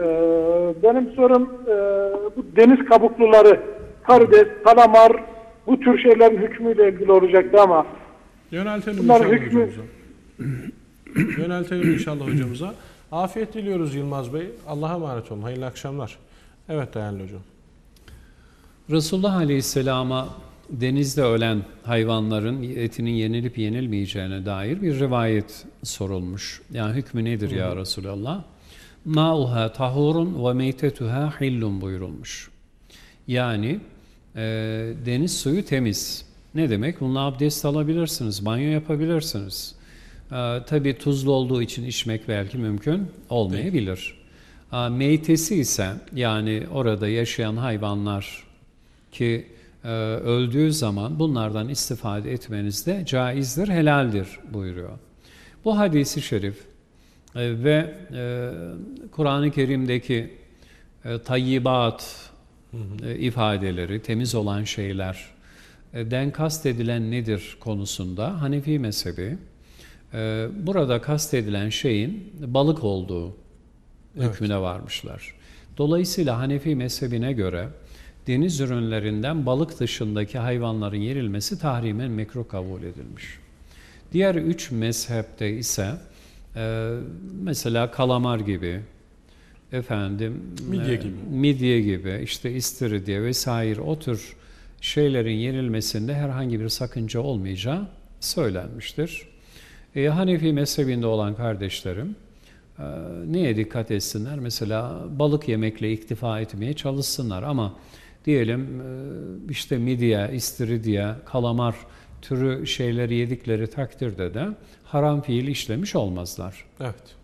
Ee, benim sorum e, bu deniz kabukluları, karides, kalamar bu tür şeylerin hükmüyle ilgili olacaktı ama Yöneltelim Bunların inşallah hükmü- hocamıza. Yöneltelim inşallah hocamıza. Afiyet diliyoruz Yılmaz Bey. Allah'a emanet olun. Hayırlı akşamlar. Evet değerli hocam. Resulullah Aleyhisselam'a denizde ölen hayvanların etinin yenilip yenilmeyeceğine dair bir rivayet sorulmuş. Yani hükmü nedir ya Resulallah? Ma'uha tahurun ve meytetuha hillun buyurulmuş. Yani e, deniz suyu temiz. Ne demek? Bununla abdest alabilirsiniz, banyo yapabilirsiniz. E, tabii tuzlu olduğu için içmek belki mümkün olmayabilir. E, meytesi ise yani orada yaşayan hayvanlar ki e, öldüğü zaman bunlardan istifade etmeniz de caizdir, helaldir buyuruyor. Bu hadisi şerif ve e, Kur'an-ı Kerim'deki e, tayyibat e, ifadeleri, temiz olan şeyler e, den kastedilen nedir konusunda Hanefi mezhebi e, burada kastedilen şeyin balık olduğu hükmüne varmışlar. Dolayısıyla Hanefi mezhebine göre deniz ürünlerinden balık dışındaki hayvanların yerilmesi tahrimen mekruh kabul edilmiş. Diğer üç mezhepte ise e, mesela kalamar gibi, efendim Midye e, gibi. midye gibi, işte istiridye vesaire o tür şeylerin yenilmesinde herhangi bir sakınca olmayacağı söylenmiştir. E, Hanefi mezhebinde olan kardeşlerim e, neye dikkat etsinler? Mesela balık yemekle iktifa etmeye çalışsınlar ama diyelim e, işte midye, istiridye, kalamar türü şeyleri yedikleri takdirde de haram fiil işlemiş olmazlar. Evet.